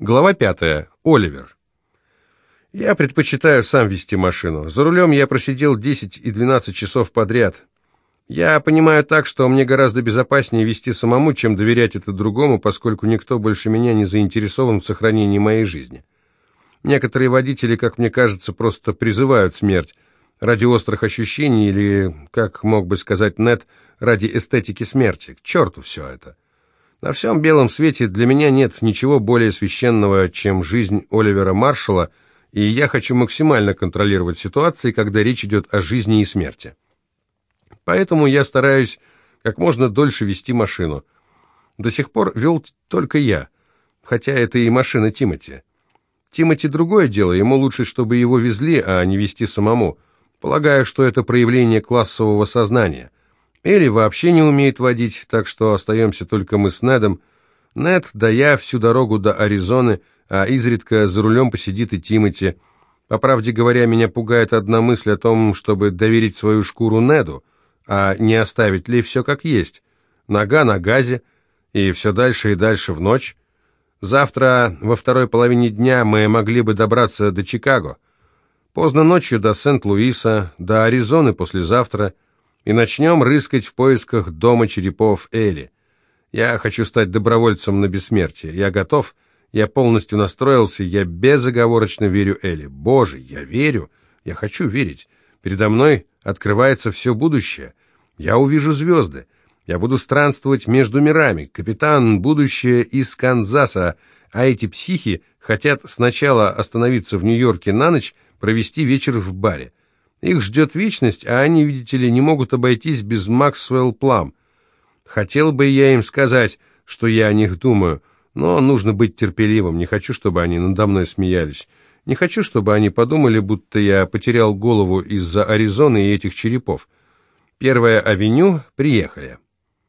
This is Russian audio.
Глава пятая. Оливер. Я предпочитаю сам вести машину. За рулем я просидел 10 и 12 часов подряд. Я понимаю так, что мне гораздо безопаснее вести самому, чем доверять это другому, поскольку никто больше меня не заинтересован в сохранении моей жизни. Некоторые водители, как мне кажется, просто призывают смерть ради острых ощущений или, как мог бы сказать Нет, ради эстетики смерти. К черту все это. На всем белом свете для меня нет ничего более священного, чем жизнь Оливера Маршалла, и я хочу максимально контролировать ситуации, когда речь идет о жизни и смерти. Поэтому я стараюсь как можно дольше вести машину. До сих пор вел только я, хотя это и машина Тимати. Тимати другое дело, ему лучше, чтобы его везли, а не вести самому. Полагаю, что это проявление классового сознания. Элли вообще не умеет водить, так что остаемся только мы с Недом. Нед, да я, всю дорогу до Аризоны, а изредка за рулем посидит и Тимати. По правде говоря, меня пугает одна мысль о том, чтобы доверить свою шкуру Неду, а не оставить ли все как есть. Нога на газе, и все дальше и дальше в ночь. Завтра, во второй половине дня, мы могли бы добраться до Чикаго. Поздно ночью до Сент-Луиса, до Аризоны послезавтра – и начнем рыскать в поисках дома черепов Эли. Я хочу стать добровольцем на бессмертие. Я готов, я полностью настроился, я безоговорочно верю Эли. Боже, я верю, я хочу верить. Передо мной открывается все будущее. Я увижу звезды. Я буду странствовать между мирами. Капитан будущее из Канзаса, а эти психи хотят сначала остановиться в Нью-Йорке на ночь, провести вечер в баре. Их ждет вечность, а они, видите ли, не могут обойтись без Максвелл Плам. Хотел бы я им сказать, что я о них думаю, но нужно быть терпеливым, не хочу, чтобы они надо мной смеялись. Не хочу, чтобы они подумали, будто я потерял голову из-за Аризоны и этих черепов. Первая авеню, приехали.